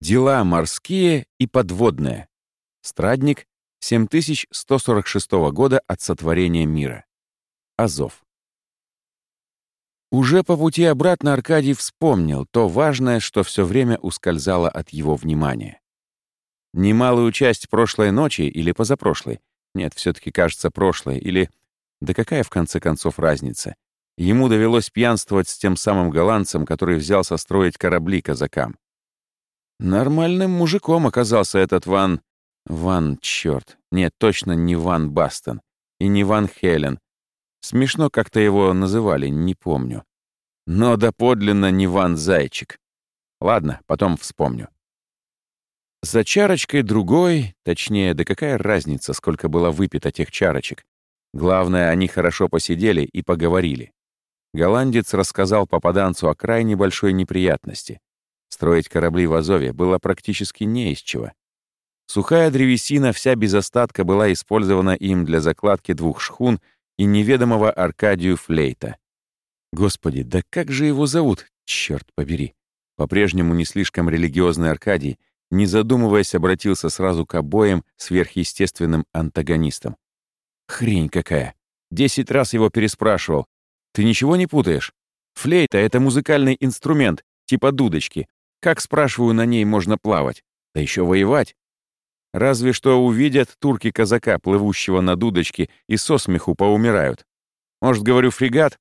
Дела морские и подводные. Страдник 7146 года от сотворения мира. Азов. Уже по пути обратно Аркадий вспомнил то важное, что все время ускользало от его внимания. Немалую часть прошлой ночи или позапрошлой, нет, все таки кажется, прошлой, или... Да какая, в конце концов, разница? Ему довелось пьянствовать с тем самым голландцем, который взялся строить корабли казакам. Нормальным мужиком оказался этот Ван... Ван, черт. Нет, точно не Ван Бастон. И не Ван Хелен. Смешно как-то его называли, не помню. Но доподлинно не Ван Зайчик. Ладно, потом вспомню. За чарочкой другой, точнее, да какая разница, сколько было выпито тех чарочек. Главное, они хорошо посидели и поговорили. Голландец рассказал попаданцу о крайне большой неприятности. Строить корабли в Азове было практически не из чего. Сухая древесина вся без остатка была использована им для закладки двух шхун и неведомого Аркадию Флейта. Господи, да как же его зовут, черт побери. По-прежнему не слишком религиозный Аркадий, не задумываясь, обратился сразу к обоим сверхъестественным антагонистам. Хрень какая. Десять раз его переспрашивал. Ты ничего не путаешь? Флейта — это музыкальный инструмент, типа дудочки. Как, спрашиваю, на ней можно плавать? Да еще воевать. Разве что увидят турки казака, плывущего на дудочке, и со смеху поумирают. Может, говорю, фрегат?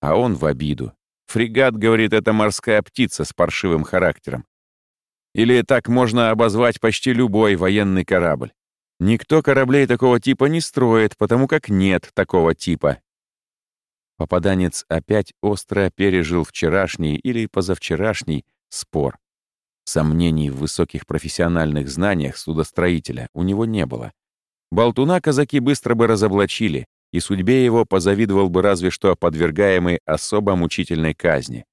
А он в обиду. Фрегат, говорит, это морская птица с паршивым характером. Или так можно обозвать почти любой военный корабль. Никто кораблей такого типа не строит, потому как нет такого типа. Попаданец опять остро пережил вчерашний или позавчерашний спор. Сомнений в высоких профессиональных знаниях судостроителя у него не было. Болтуна казаки быстро бы разоблачили, и судьбе его позавидовал бы разве что подвергаемый особо мучительной казни.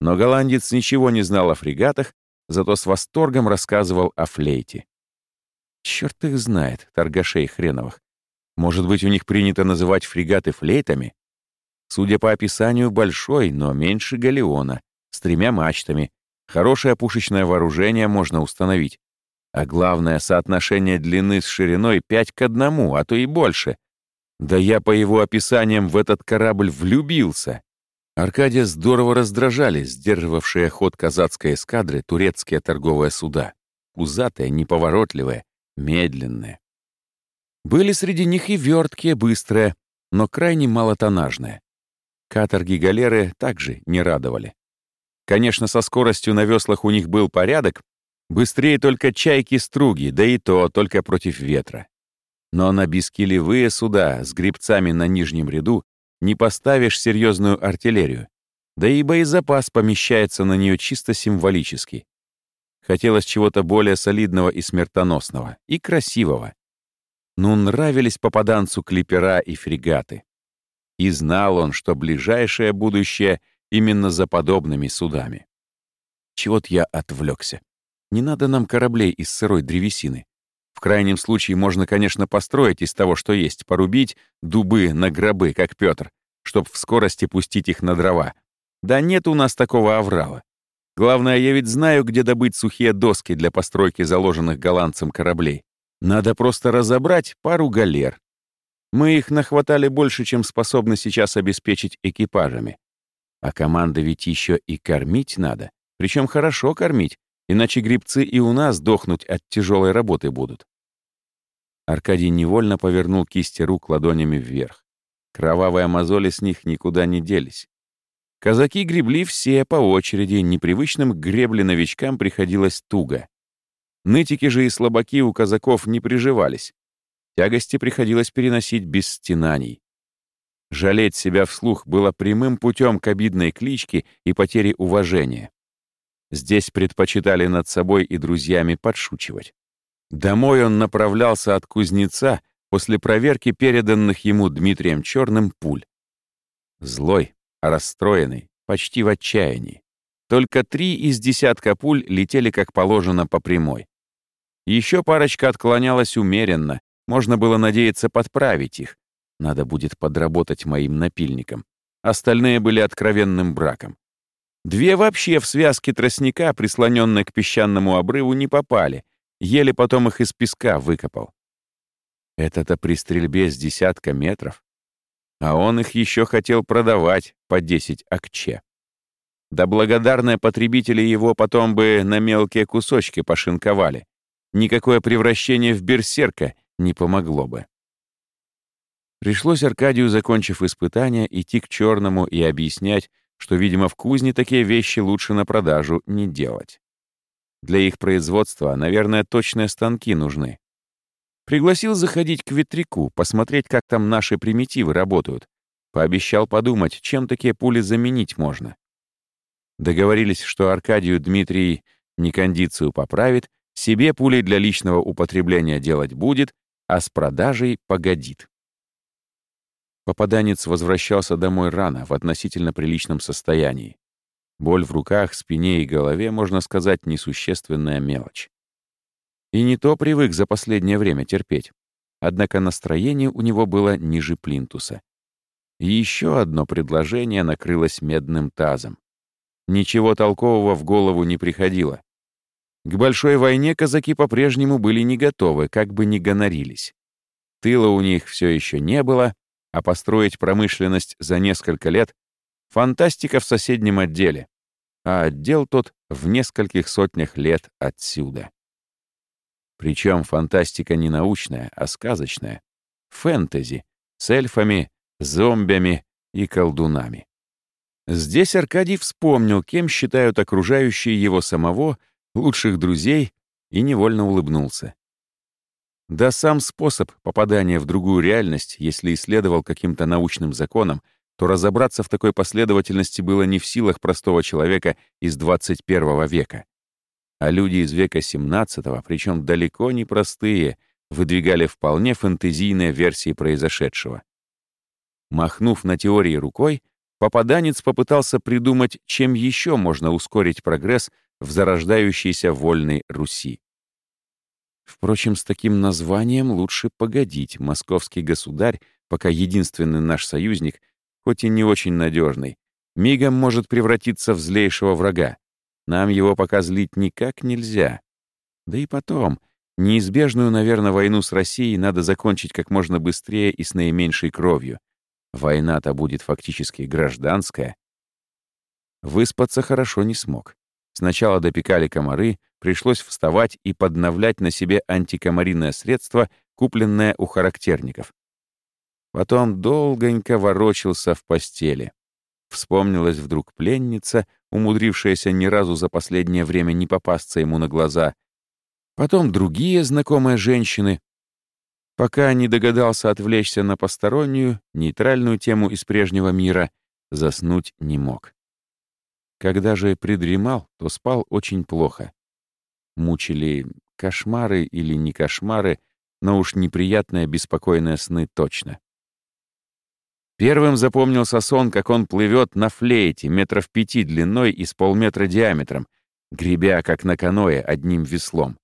Но голландец ничего не знал о фрегатах, зато с восторгом рассказывал о флейте. Черт их знает, торгашей хреновых. Может быть, у них принято называть фрегаты флейтами? Судя по описанию, большой, но меньше галеона, с тремя мачтами, Хорошее пушечное вооружение можно установить. А главное, соотношение длины с шириной 5 к 1, а то и больше. Да я по его описаниям в этот корабль влюбился. Аркадия здорово раздражали сдерживавшие ход казацкой эскадры турецкие торговые суда. Пузатые, неповоротливые, медленные. Были среди них и верткие, быстрые, но крайне малотонажные. Каторги-галеры также не радовали. Конечно, со скоростью на веслах у них был порядок, быстрее только чайки-струги, да и то только против ветра. Но на бескилевые суда с грибцами на нижнем ряду не поставишь серьезную артиллерию, да и боезапас помещается на нее чисто символически. Хотелось чего-то более солидного и смертоносного, и красивого. Ну, нравились попаданцу клипера и фрегаты. И знал он, что ближайшее будущее именно за подобными судами. Чего-то я отвлекся. Не надо нам кораблей из сырой древесины. В крайнем случае можно, конечно, построить из того, что есть, порубить дубы на гробы, как Петр, чтоб в скорости пустить их на дрова. Да нет у нас такого аврала. Главное, я ведь знаю, где добыть сухие доски для постройки заложенных голландцем кораблей. Надо просто разобрать пару галер. Мы их нахватали больше, чем способны сейчас обеспечить экипажами. А команда ведь еще и кормить надо. Причем хорошо кормить, иначе грибцы и у нас дохнуть от тяжелой работы будут. Аркадий невольно повернул кисти рук ладонями вверх. Кровавые мозоли с них никуда не делись. Казаки гребли все по очереди, непривычным к гребле новичкам приходилось туго. Нытики же и слабаки у казаков не приживались. Тягости приходилось переносить без стенаний. Жалеть себя вслух было прямым путем к обидной кличке и потере уважения. Здесь предпочитали над собой и друзьями подшучивать. Домой он направлялся от кузнеца после проверки переданных ему Дмитрием Черным пуль. Злой, расстроенный, почти в отчаянии. Только три из десятка пуль летели как положено по прямой. Еще парочка отклонялась умеренно, можно было надеяться подправить их, надо будет подработать моим напильником. Остальные были откровенным браком. Две вообще в связке тростника, прислоненные к песчаному обрыву, не попали, еле потом их из песка выкопал. Это-то при стрельбе с десятка метров. А он их еще хотел продавать по 10 акче. Да благодарные потребители его потом бы на мелкие кусочки пошинковали. Никакое превращение в берсерка не помогло бы. Пришлось Аркадию, закончив испытание, идти к черному и объяснять, что, видимо, в кузне такие вещи лучше на продажу не делать. Для их производства, наверное, точные станки нужны. Пригласил заходить к ветряку, посмотреть, как там наши примитивы работают. Пообещал подумать, чем такие пули заменить можно. Договорились, что Аркадию Дмитрий не кондицию поправит, себе пули для личного употребления делать будет, а с продажей погодит. Попаданец возвращался домой рано, в относительно приличном состоянии. Боль в руках, спине и голове, можно сказать, несущественная мелочь. И не то привык за последнее время терпеть. Однако настроение у него было ниже плинтуса. И еще одно предложение накрылось медным тазом. Ничего толкового в голову не приходило. К большой войне казаки по-прежнему были не готовы, как бы ни гонорились. Тыла у них все еще не было, а построить промышленность за несколько лет — фантастика в соседнем отделе, а отдел тот в нескольких сотнях лет отсюда. Причем фантастика не научная, а сказочная. Фэнтези, с эльфами, зомбями и колдунами. Здесь Аркадий вспомнил, кем считают окружающие его самого, лучших друзей, и невольно улыбнулся. Да сам способ попадания в другую реальность, если исследовал каким-то научным законам, то разобраться в такой последовательности было не в силах простого человека из 21 века. А люди из века 17, причем далеко не простые, выдвигали вполне фэнтезийные версии произошедшего. Махнув на теории рукой, попаданец попытался придумать, чем еще можно ускорить прогресс в зарождающейся вольной Руси. Впрочем, с таким названием лучше погодить. Московский государь, пока единственный наш союзник, хоть и не очень надежный, мигом может превратиться в злейшего врага. Нам его пока злить никак нельзя. Да и потом, неизбежную, наверное, войну с Россией надо закончить как можно быстрее и с наименьшей кровью. Война-то будет фактически гражданская. Выспаться хорошо не смог. Сначала допекали комары, пришлось вставать и подновлять на себе антикомариное средство, купленное у характерников. Потом долгонько ворочался в постели. Вспомнилась вдруг пленница, умудрившаяся ни разу за последнее время не попасться ему на глаза. Потом другие знакомые женщины. Пока не догадался отвлечься на постороннюю, нейтральную тему из прежнего мира, заснуть не мог. Когда же придремал, то спал очень плохо. Мучили кошмары или не кошмары, но уж неприятные беспокойные сны точно. Первым запомнился сон, как он плывет на флейте метров пяти длиной и с полметра диаметром, гребя, как на каное, одним веслом.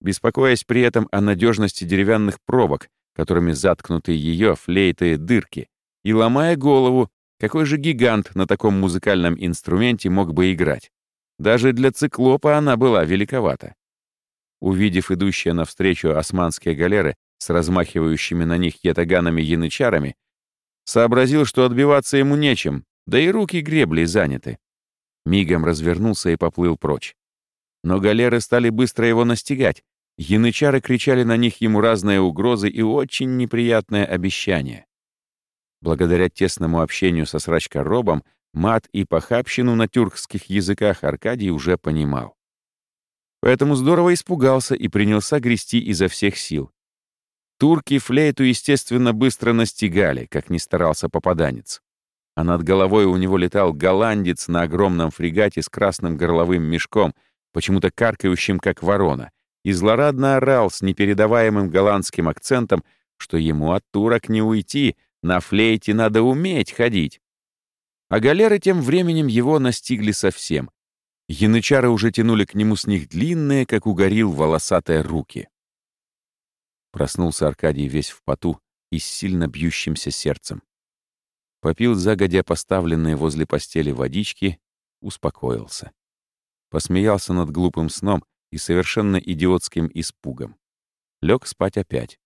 Беспокоясь при этом о надежности деревянных пробок, которыми заткнуты ее флейты дырки, и ломая голову, какой же гигант на таком музыкальном инструменте мог бы играть? Даже для циклопа она была великовата. Увидев идущие навстречу османские галеры с размахивающими на них ятаганами-янычарами, сообразил, что отбиваться ему нечем, да и руки гребли заняты. Мигом развернулся и поплыл прочь. Но галеры стали быстро его настигать. Янычары кричали на них ему разные угрозы и очень неприятное обещание. Благодаря тесному общению со срачкоробом, мат и похабщину на тюркских языках Аркадий уже понимал. Поэтому здорово испугался и принялся грести изо всех сил. Турки флейту, естественно, быстро настигали, как ни старался попаданец. А над головой у него летал голландец на огромном фрегате с красным горловым мешком, почему-то каркающим, как ворона, и злорадно орал с непередаваемым голландским акцентом, что ему от турок не уйти — на флейте надо уметь ходить. А галеры тем временем его настигли совсем. Янычары уже тянули к нему с них длинные, как у горил, волосатые руки. Проснулся Аркадий весь в поту и с сильно бьющимся сердцем. Попил загодя поставленные возле постели водички успокоился. Посмеялся над глупым сном и совершенно идиотским испугом. Лег спать опять.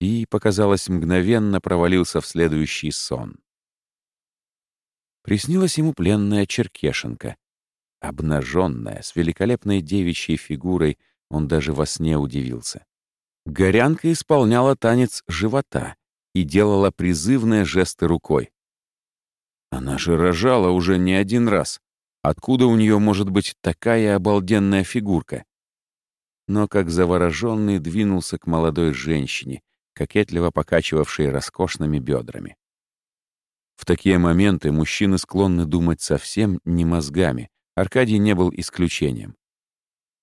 И, показалось, мгновенно провалился в следующий сон. Приснилась ему пленная черкешенка. Обнаженная, с великолепной девичьей фигурой, он даже во сне удивился. Горянка исполняла танец живота и делала призывные жесты рукой. Она же рожала уже не один раз. Откуда у нее может быть такая обалденная фигурка? Но как завороженный двинулся к молодой женщине, кокетливо покачивавшей роскошными бедрами. В такие моменты мужчины склонны думать совсем не мозгами. Аркадий не был исключением.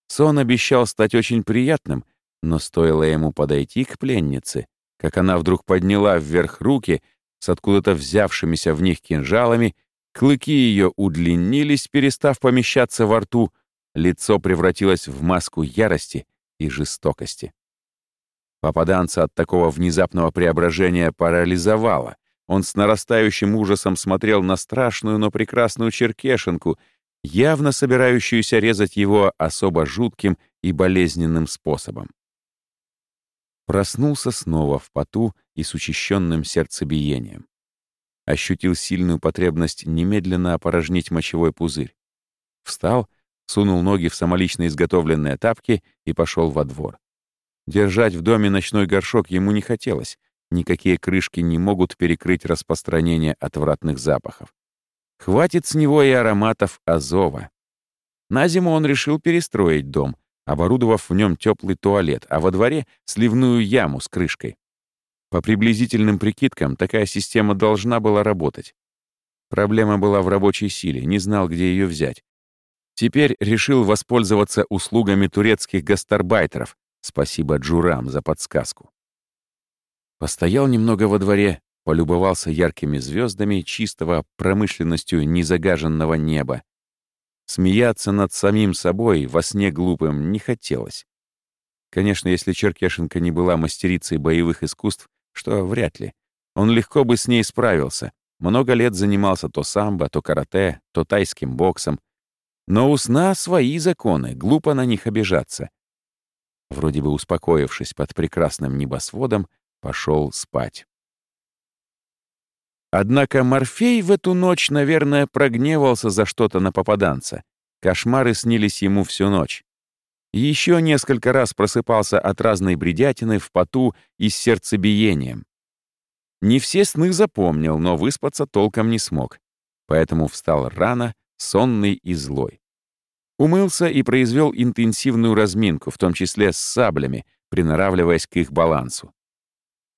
Сон обещал стать очень приятным, но стоило ему подойти к пленнице, как она вдруг подняла вверх руки с откуда-то взявшимися в них кинжалами, клыки ее удлинились, перестав помещаться во рту, лицо превратилось в маску ярости и жестокости. Попаданца от такого внезапного преображения парализовало. Он с нарастающим ужасом смотрел на страшную, но прекрасную черкешенку, явно собирающуюся резать его особо жутким и болезненным способом. Проснулся снова в поту и с учащенным сердцебиением. Ощутил сильную потребность немедленно опорожнить мочевой пузырь. Встал, сунул ноги в самолично изготовленные тапки и пошел во двор. Держать в доме ночной горшок ему не хотелось. Никакие крышки не могут перекрыть распространение отвратных запахов. Хватит с него и ароматов азова. На зиму он решил перестроить дом, оборудовав в нем теплый туалет, а во дворе — сливную яму с крышкой. По приблизительным прикидкам, такая система должна была работать. Проблема была в рабочей силе, не знал, где ее взять. Теперь решил воспользоваться услугами турецких гастарбайтеров. Спасибо Джурам за подсказку. Постоял немного во дворе, полюбовался яркими звездами чистого промышленностью незагаженного неба, Смеяться над самим собой во сне глупым не хотелось. Конечно, если Черкешенко не была мастерицей боевых искусств, что вряд ли. Он легко бы с ней справился. Много лет занимался то самбо, то карате, то тайским боксом. Но у сна свои законы, глупо на них обижаться. Вроде бы успокоившись под прекрасным небосводом, пошел спать. Однако Морфей в эту ночь, наверное, прогневался за что-то на попаданца. Кошмары снились ему всю ночь. еще несколько раз просыпался от разной бредятины в поту и с сердцебиением. Не все сны запомнил, но выспаться толком не смог. Поэтому встал рано, сонный и злой. Умылся и произвел интенсивную разминку, в том числе с саблями, приноравливаясь к их балансу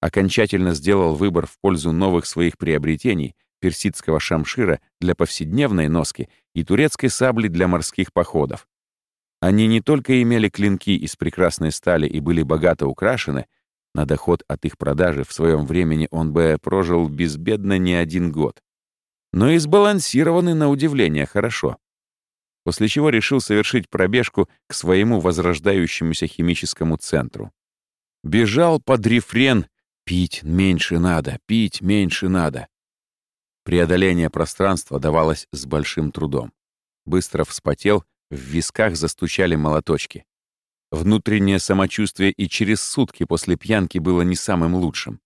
окончательно сделал выбор в пользу новых своих приобретений персидского шамшира для повседневной носки и турецкой сабли для морских походов. Они не только имели клинки из прекрасной стали и были богато украшены, на доход от их продажи в своем времени он бы прожил безбедно не один год, но и сбалансированы на удивление хорошо. После чего решил совершить пробежку к своему возрождающемуся химическому центру. Бежал под рефрен Пить меньше надо, пить меньше надо. Преодоление пространства давалось с большим трудом. Быстро вспотел, в висках застучали молоточки. Внутреннее самочувствие и через сутки после пьянки было не самым лучшим.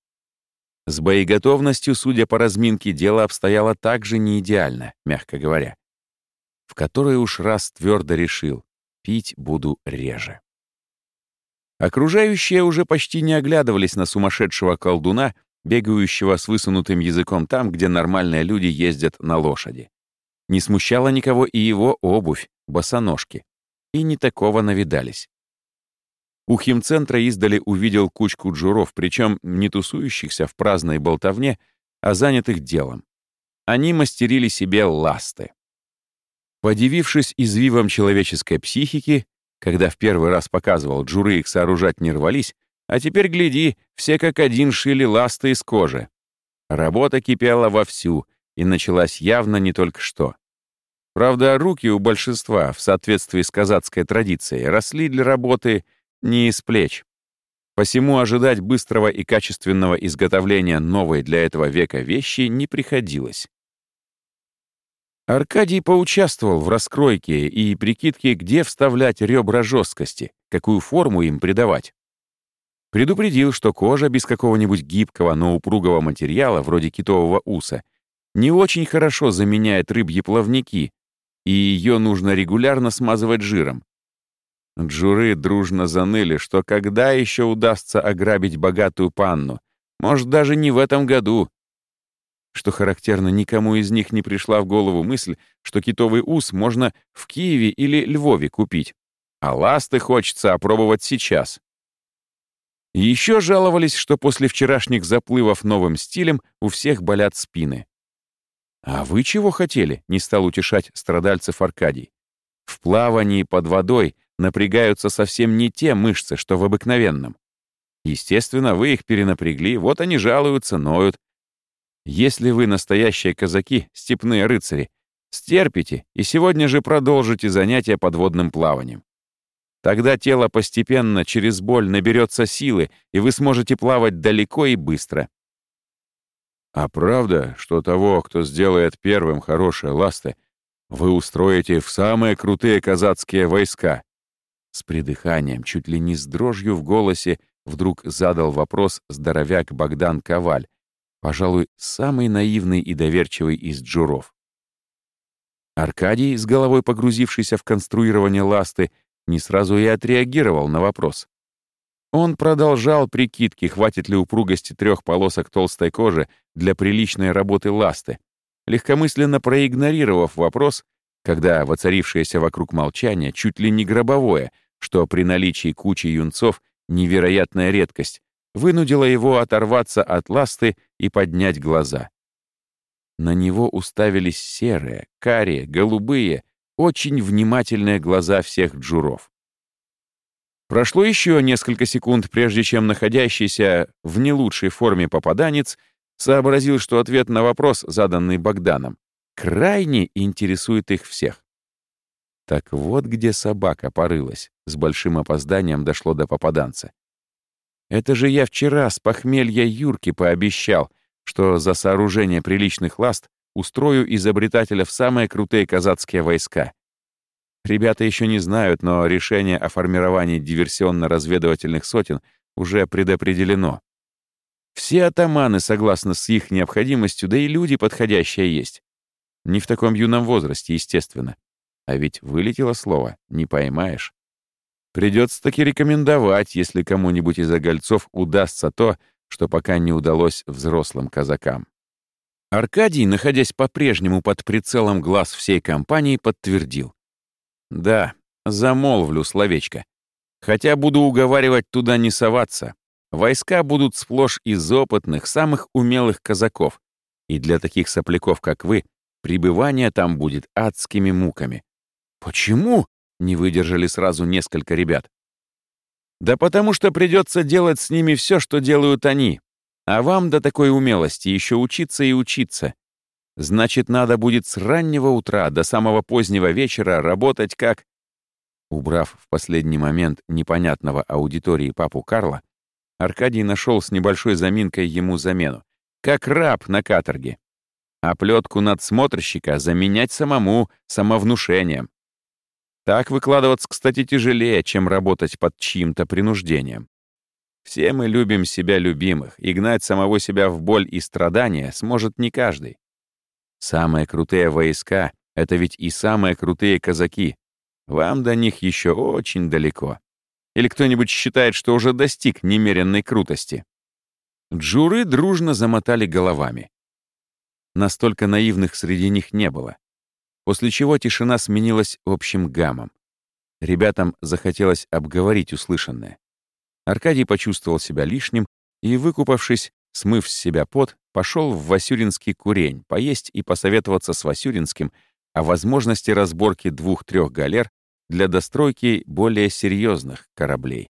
С боеготовностью, судя по разминке, дело обстояло также не идеально, мягко говоря. В который уж раз твердо решил — пить буду реже. Окружающие уже почти не оглядывались на сумасшедшего колдуна, бегающего с высунутым языком там, где нормальные люди ездят на лошади. Не смущала никого и его обувь, босоножки. И не такого навидались. У химцентра издали увидел кучку джуров, причем не тусующихся в праздной болтовне, а занятых делом. Они мастерили себе ласты. Подивившись извивам человеческой психики, когда в первый раз показывал, джуры их сооружать не рвались, а теперь, гляди, все как один шили ласты из кожи. Работа кипела вовсю и началась явно не только что. Правда, руки у большинства, в соответствии с казацкой традицией, росли для работы не из плеч. Посему ожидать быстрого и качественного изготовления новой для этого века вещи не приходилось. Аркадий поучаствовал в раскройке и прикидке, где вставлять ребра жесткости, какую форму им придавать. Предупредил, что кожа без какого-нибудь гибкого, но упругого материала, вроде китового уса, не очень хорошо заменяет рыбьи плавники, и ее нужно регулярно смазывать жиром. Джуры дружно заныли, что когда еще удастся ограбить богатую панну, может, даже не в этом году. Что характерно, никому из них не пришла в голову мысль, что китовый ус можно в Киеве или Львове купить, а ласты хочется опробовать сейчас. Еще жаловались, что после вчерашних заплывов новым стилем у всех болят спины. «А вы чего хотели?» — не стал утешать страдальцев Аркадий. «В плавании под водой напрягаются совсем не те мышцы, что в обыкновенном. Естественно, вы их перенапрягли, вот они жалуются, ноют. Если вы настоящие казаки, степные рыцари, стерпите и сегодня же продолжите занятия подводным плаванием. Тогда тело постепенно через боль наберется силы, и вы сможете плавать далеко и быстро. А правда, что того, кто сделает первым хорошие ласты, вы устроите в самые крутые казацкие войска? С придыханием, чуть ли не с дрожью в голосе, вдруг задал вопрос здоровяк Богдан Коваль, пожалуй, самый наивный и доверчивый из джуров. Аркадий, с головой погрузившийся в конструирование ласты, не сразу и отреагировал на вопрос. Он продолжал прикидки, хватит ли упругости трех полосок толстой кожи для приличной работы ласты, легкомысленно проигнорировав вопрос, когда воцарившееся вокруг молчание чуть ли не гробовое, что при наличии кучи юнцов невероятная редкость, вынудило его оторваться от ласты и поднять глаза. На него уставились серые, карие, голубые, очень внимательные глаза всех джуров. Прошло еще несколько секунд, прежде чем находящийся в не лучшей форме попаданец сообразил, что ответ на вопрос, заданный Богданом, крайне интересует их всех. Так вот где собака порылась, с большим опозданием дошло до попаданца. Это же я вчера с похмелья Юрки пообещал, что за сооружение приличных ласт устрою изобретателя в самые крутые казацкие войска. Ребята еще не знают, но решение о формировании диверсионно-разведывательных сотен уже предопределено. Все атаманы согласны с их необходимостью, да и люди подходящие есть. Не в таком юном возрасте, естественно. А ведь вылетело слово, не поймаешь. Придется таки рекомендовать, если кому-нибудь из огольцов удастся то, что пока не удалось взрослым казакам. Аркадий, находясь по-прежнему под прицелом глаз всей компании, подтвердил. «Да, замолвлю словечко. Хотя буду уговаривать туда не соваться. Войска будут сплошь из опытных, самых умелых казаков. И для таких сопляков, как вы, пребывание там будет адскими муками». «Почему?» — не выдержали сразу несколько ребят. «Да потому что придется делать с ними все, что делают они, а вам до такой умелости еще учиться и учиться. Значит, надо будет с раннего утра до самого позднего вечера работать как... Убрав в последний момент непонятного аудитории папу Карла, Аркадий нашел с небольшой заминкой ему замену. Как раб на каторге. А плетку надсмотрщика заменять самому самовнушением. Так выкладываться, кстати, тяжелее, чем работать под чьим-то принуждением. Все мы любим себя любимых, и гнать самого себя в боль и страдания сможет не каждый. Самые крутые войска — это ведь и самые крутые казаки. Вам до них еще очень далеко. Или кто-нибудь считает, что уже достиг немеренной крутости? Джуры дружно замотали головами. Настолько наивных среди них не было. После чего тишина сменилась общим гамом. Ребятам захотелось обговорить услышанное. Аркадий почувствовал себя лишним и, выкупавшись, смыв с себя пот, пошел в Васюринский курень поесть и посоветоваться с Васюринским о возможности разборки двух-трех галер для достройки более серьезных кораблей.